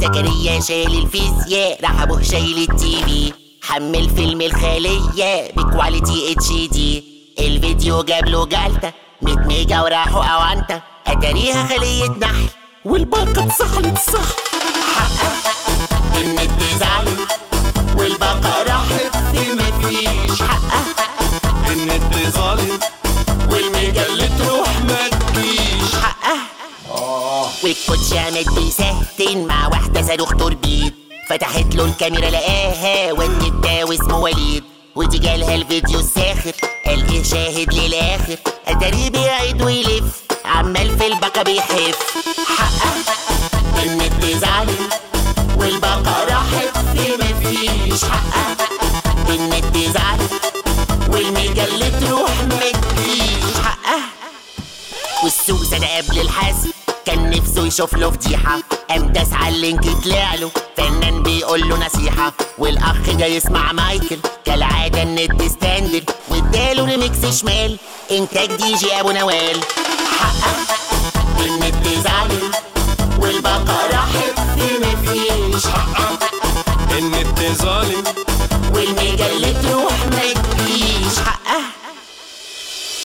زكريا شايل الفيزياء راح أبوه شايل ال TV. حمل فيلم الخلية ب quality HD الفيديو جاب له جلطة 100 mega وراحوا أونطة. أتاريها خلية نحل والباقة اتسحلت صح والكوتش عماد بيسهتن مع واحدة صاروخ توربيد فتحت له الكاميرا لقاها. والنت ده واسمه وليد. ودي جالها الفيديو الساخر. قال إيه شاهد للآخر. اتاريه بيعيد ويلف. عمال في الباقة بيحف. حقها النت زعلان والباقة راحت. في مفيش حقها النت والميجا اللي تروح متجيش حقها. والسوسة ده قبل الحاسب يشوف له فضيحة. قام داس على ال link طلع له. فنان بيقول له نصيحة. والأخ جاي يسمع مايكل. كالعادة النت standard واداله ريميكس شمال. إنتاج دي جي أبو نوال. حقق النت زعلان والباقة راحت في مفيش حقق النت ظالم وال mega اللي تروح ما